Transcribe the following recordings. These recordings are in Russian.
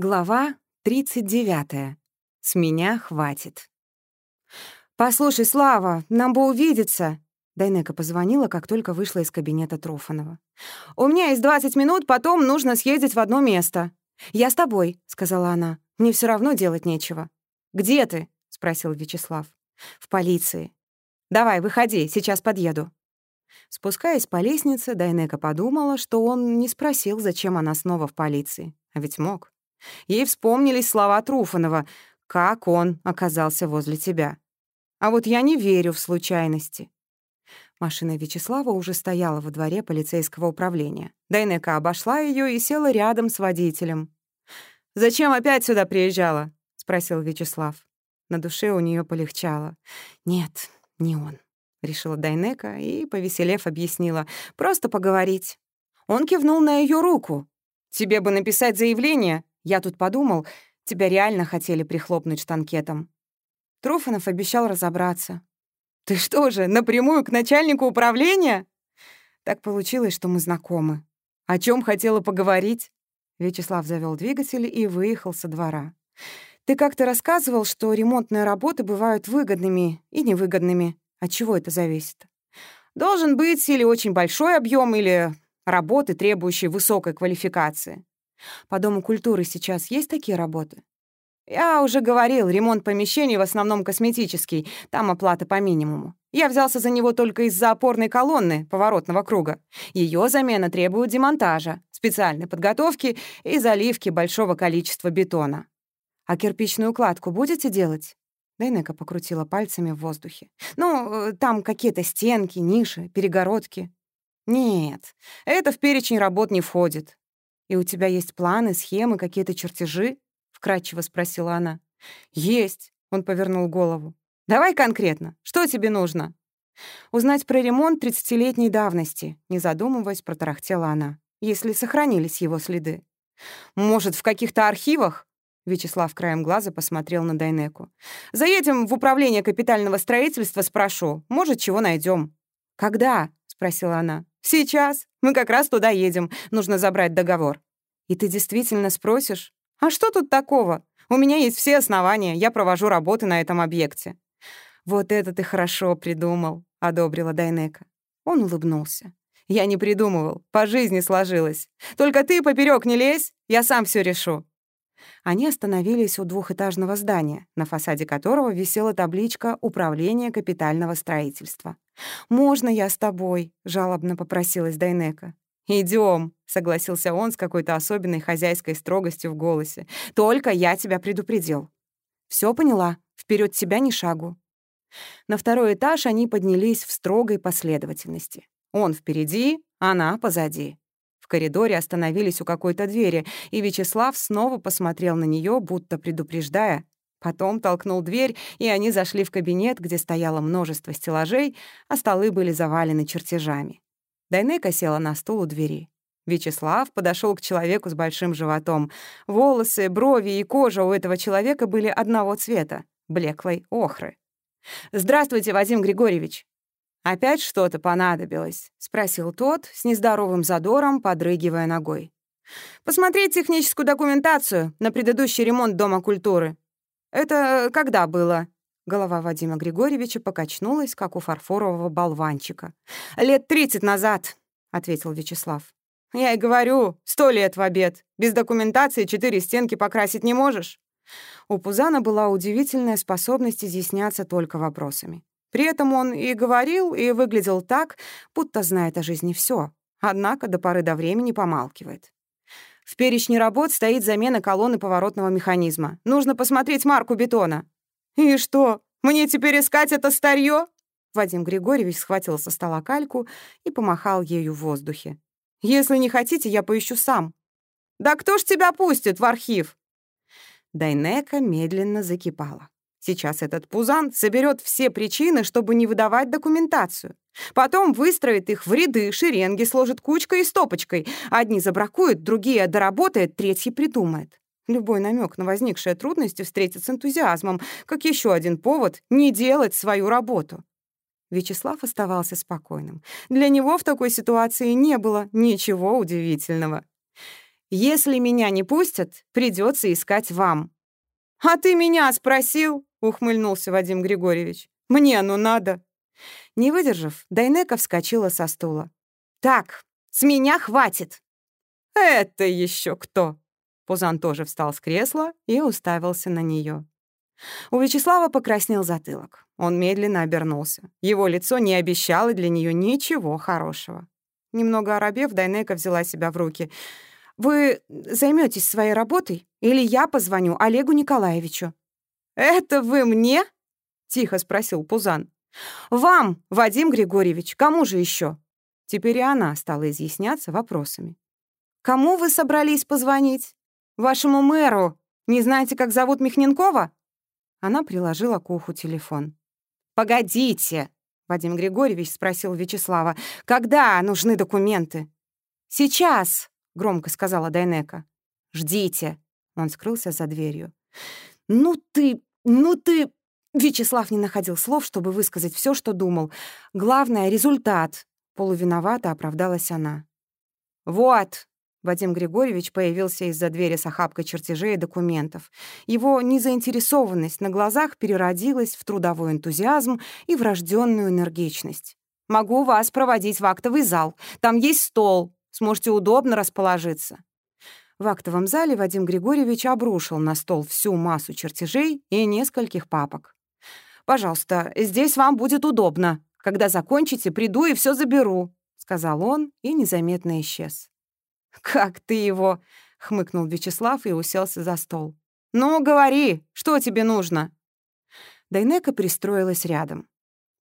Глава 39. С меня хватит. «Послушай, Слава, нам бы увидеться!» Дайнека позвонила, как только вышла из кабинета Труфанова. «У меня есть 20 минут, потом нужно съездить в одно место». «Я с тобой», — сказала она. «Мне все равно делать нечего». «Где ты?» — спросил Вячеслав. «В полиции». «Давай, выходи, сейчас подъеду». Спускаясь по лестнице, Дайнека подумала, что он не спросил, зачем она снова в полиции. А ведь мог. Ей вспомнились слова Труфанова «Как он оказался возле тебя?» А вот я не верю в случайности. Машина Вячеслава уже стояла во дворе полицейского управления. Дайнека обошла ее и села рядом с водителем. «Зачем опять сюда приезжала?» — спросил Вячеслав. На душе у нее полегчало. «Нет, не он», — решила Дайнека и, повеселев, объяснила. «Просто поговорить». Он кивнул на ее руку. «Тебе бы написать заявление?» Я тут подумал, тебя реально хотели прихлопнуть штанкетом. Труфанов обещал разобраться. «Ты что же, напрямую к начальнику управления?» Так получилось, что мы знакомы. О чем хотела поговорить? Вячеслав завел двигатель и выехал со двора. Ты как-то рассказывал, что ремонтные работы бывают выгодными и невыгодными. От чего это зависит? Должен быть или очень большой объем, или работы, требующие высокой квалификации. По Дому культуры сейчас есть такие работы? Я уже говорил, ремонт помещений в основном косметический, там оплата по минимуму. Я взялся за него только из-за опорной колонны поворотного круга. Ее замена требует демонтажа, специальной подготовки и заливки большого количества бетона. А кирпичную кладку будете делать? Дайнека покрутила пальцами в воздухе. «Ну, э, там какие-то стенки, ниши, перегородки». «Нет, это в перечень работ не входит. «И у тебя есть планы, схемы, какие-то чертежи?» — вкратчиво спросила она. «Есть», — он повернул голову. «Давай конкретно. Что тебе нужно?» «Узнать про ремонт тридцатилетней давности», — не задумываясь, протарахтела она, «если сохранились его следы». «Может, в каких-то архивах?» Вячеслав краем глаза посмотрел на Дайнеку. «Заедем в управление капитального строительства, спрошу. Может, чего найдем. «Когда?» — спросила она. «Сейчас. Мы как раз туда едем. Нужно забрать договор». «И ты действительно спросишь?» «А что тут такого? У меня есть все основания. Я провожу работы на этом объекте». «Вот это ты хорошо придумал», — одобрила Дайнека. Он улыбнулся. «Я не придумывал. По жизни сложилось. Только ты поперек не лезь, я сам все решу». Они остановились у двухэтажного здания, на фасаде которого висела табличка «Управление капитального строительства». «Можно я с тобой?» — жалобно попросилась Дайнека. Идем, согласился он с какой-то особенной хозяйской строгостью в голосе. «Только я тебя предупредил». Все поняла. Вперед тебя ни шагу». На второй этаж они поднялись в строгой последовательности. Он впереди, она позади. В коридоре остановились у какой-то двери, и Вячеслав снова посмотрел на нее, будто предупреждая, Потом толкнул дверь, и они зашли в кабинет, где стояло множество стеллажей, а столы были завалены чертежами. Дайнека села на стул у двери. Вячеслав подошел к человеку с большим животом. Волосы, брови и кожа у этого человека были одного цвета — блеклой охры. «Здравствуйте, Вадим Григорьевич!» «Опять что-то понадобилось?» — спросил тот, с нездоровым задором, подрыгивая ногой. «Посмотреть техническую документацию на предыдущий ремонт Дома культуры. «Это когда было?» Голова Вадима Григорьевича покачнулась, как у фарфорового болванчика. «Лет тридцать назад», — ответил Вячеслав. «Я и говорю, сто лет в обед. Без документации четыре стенки покрасить не можешь». У Пузана была удивительная способность изъясняться только вопросами. При этом он и говорил, и выглядел так, будто знает о жизни все, однако до поры до времени помалкивает. В перечне работ стоит замена колонны поворотного механизма. Нужно посмотреть марку бетона». «И что, мне теперь искать это старье? Вадим Григорьевич схватил со стола кальку и помахал ею в воздухе. «Если не хотите, я поищу сам». «Да кто ж тебя пустит в архив?» Дайнека медленно закипала. Сейчас этот пузан соберет все причины, чтобы не выдавать документацию. Потом выстроит их в ряды, шеренги, сложит кучкой и стопочкой. Одни забракуют, другие доработает, третьи придумает. Любой намек на возникшие трудности встретит с энтузиазмом, как еще один повод не делать свою работу. Вячеслав оставался спокойным. Для него в такой ситуации не было ничего удивительного. Если меня не пустят, придется искать вам». «А ты меня спросил?» — ухмыльнулся Вадим Григорьевич. «Мне оно надо». Не выдержав, Дайнека вскочила со стула. «Так, с меня хватит!» «Это еще кто?» Пузан тоже встал с кресла и уставился на нее. У Вячеслава покраснел затылок. Он медленно обернулся. Его лицо не обещало для нее ничего хорошего. Немного оробев, Дайнека взяла себя в руки. «Вы займетесь своей работой? Или я позвоню Олегу Николаевичу?» «Это вы мне?» — тихо спросил Пузан. «Вам, Вадим Григорьевич, кому же еще? Теперь и она стала изъясняться вопросами. «Кому вы собрались позвонить? Вашему мэру? Не знаете, как зовут Михненкова?» Она приложила к уху телефон. «Погодите!» — Вадим Григорьевич спросил Вячеслава. «Когда нужны документы?» «Сейчас!» — громко сказала Дайнека. «Ждите!» — он скрылся за дверью. «Ну ты... ну ты...» Вячеслав не находил слов, чтобы высказать все, что думал. «Главное — результат!» — полувиновато оправдалась она. «Вот!» Вадим Григорьевич появился из-за двери с охапкой чертежей и документов. Его незаинтересованность на глазах переродилась в трудовой энтузиазм и врожденную энергичность. «Могу вас проводить в актовый зал. Там есть стол. Сможете удобно расположиться». В актовом зале Вадим Григорьевич обрушил на стол всю массу чертежей и нескольких папок. «Пожалуйста, здесь вам будет удобно. Когда закончите, приду и все заберу», — сказал он и незаметно исчез. «Как ты его?» — хмыкнул Вячеслав и уселся за стол. «Ну, говори, что тебе нужно?» Дайнека пристроилась рядом.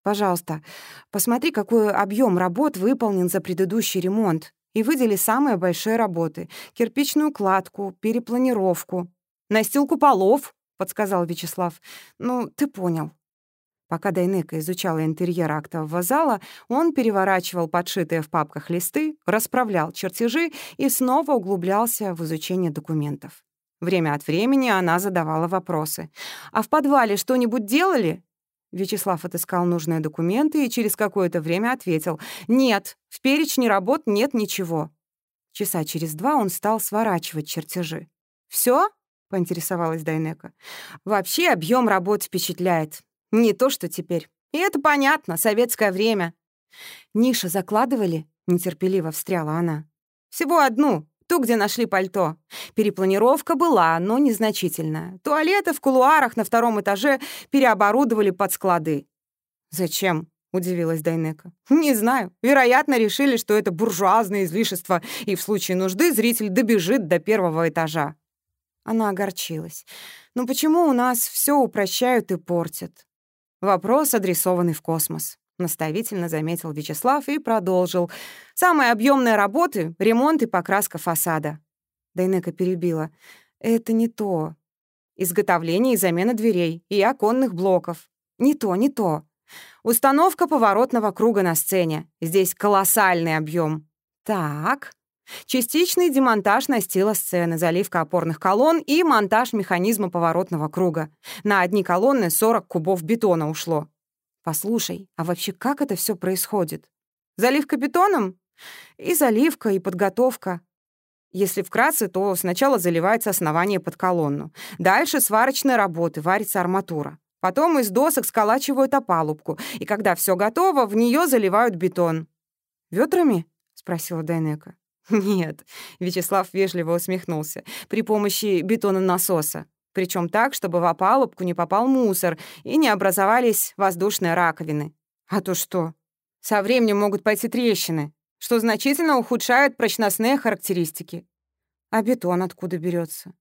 «Пожалуйста, посмотри, какой объем работ выполнен за предыдущий ремонт, и выдели самые большие работы — кирпичную кладку, перепланировку. «Настилку полов», — подсказал Вячеслав. «Ну, ты понял». Пока Дайнека изучала интерьер актового зала, он переворачивал подшитые в папках листы, расправлял чертежи и снова углублялся в изучение документов. Время от времени она задавала вопросы. «А в подвале что-нибудь делали?» Вячеслав отыскал нужные документы и через какое-то время ответил. «Нет, в перечне работ нет ничего». Часа через два он стал сворачивать чертежи. Все? поинтересовалась Дайнека. «Вообще объем работ впечатляет. Не то, что теперь. И это понятно, советское время. Ниша закладывали? Нетерпеливо встряла она. Всего одну, ту, где нашли пальто. Перепланировка была, но незначительная. Туалеты в кулуарах на втором этаже переоборудовали под склады. «Зачем?» — удивилась Дайнека. «Не знаю. Вероятно, решили, что это буржуазное излишество, и в случае нужды зритель добежит до первого этажа». Она огорчилась. «Ну почему у нас все упрощают и портят? Вопрос, адресованный в космос. Наставительно заметил Вячеслав и продолжил. «Самые объемные работы — ремонт и покраска фасада». Дайнека перебила. «Это не то. Изготовление и замена дверей и оконных блоков. Не то, не то. Установка поворотного круга на сцене. Здесь колоссальный объем. Так, Частичный демонтаж настила сцены, заливка опорных колонн и монтаж механизма поворотного круга. На одни колонны 40 кубов бетона ушло. Послушай, а вообще как это все происходит? Заливка бетоном? И заливка, и подготовка. Если вкратце, то сначала заливается основание под колонну. Дальше сварочные работы, варится арматура. Потом из досок сколачивают опалубку, и когда все готово, в нее заливают бетон. Ветрами? спросила Дайнека. «Нет», — Вячеслав вежливо усмехнулся, «при помощи бетононасоса. Причем так, чтобы в опалубку не попал мусор и не образовались воздушные раковины. А то что? Со временем могут пойти трещины, что значительно ухудшает прочностные характеристики. А бетон откуда берется?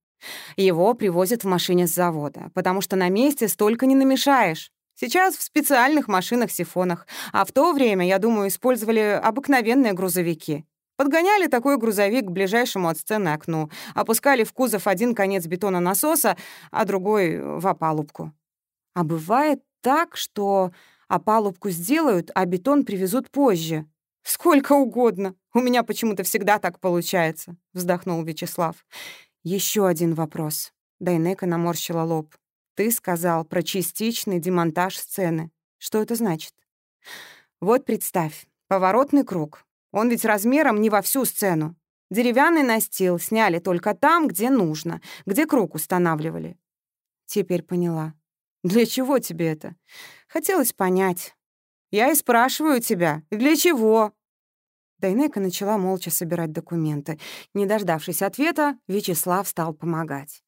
Его привозят в машине с завода, потому что на месте столько не намешаешь. Сейчас в специальных машинах-сифонах, а в то время, я думаю, использовали обыкновенные грузовики. Подгоняли такой грузовик к ближайшему от сцены окну, опускали в кузов один конец бетона насоса, а другой — в опалубку. А бывает так, что опалубку сделают, а бетон привезут позже. «Сколько угодно. У меня почему-то всегда так получается», — вздохнул Вячеслав. Еще один вопрос. Дайнека наморщила лоб. «Ты сказал про частичный демонтаж сцены. Что это значит?» «Вот представь, поворотный круг, он ведь размером не во всю сцену. Деревянный настил сняли только там, где нужно, где круг устанавливали. Теперь поняла. Для чего тебе это? Хотелось понять. Я и спрашиваю тебя, для чего? Дайнека начала молча собирать документы. Не дождавшись ответа, Вячеслав стал помогать.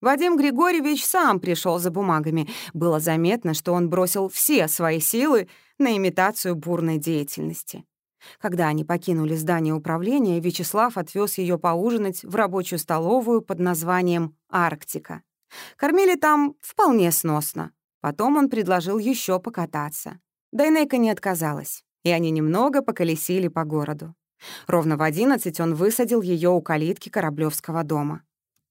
Вадим Григорьевич сам пришел за бумагами. Было заметно, что он бросил все свои силы на имитацию бурной деятельности. Когда они покинули здание управления, Вячеслав отвез ее поужинать в рабочую столовую под названием «Арктика». Кормили там вполне сносно. Потом он предложил еще покататься. Дайнека не отказалась, и они немного поколесили по городу. Ровно в одиннадцать он высадил ее у калитки Кораблевского дома.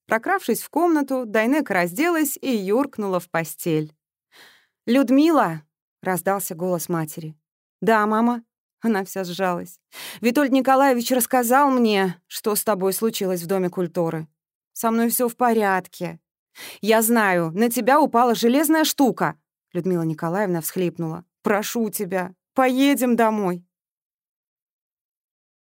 Прокравшись в комнату, Дайнека разделась и юркнула в постель. «Людмила!» — раздался голос матери. «Да, мама». Она вся сжалась. «Витольд Николаевич рассказал мне, что с тобой случилось в Доме культуры. Со мной все в порядке. Я знаю, на тебя упала железная штука». Людмила Николаевна всхлипнула. «Прошу тебя, поедем домой».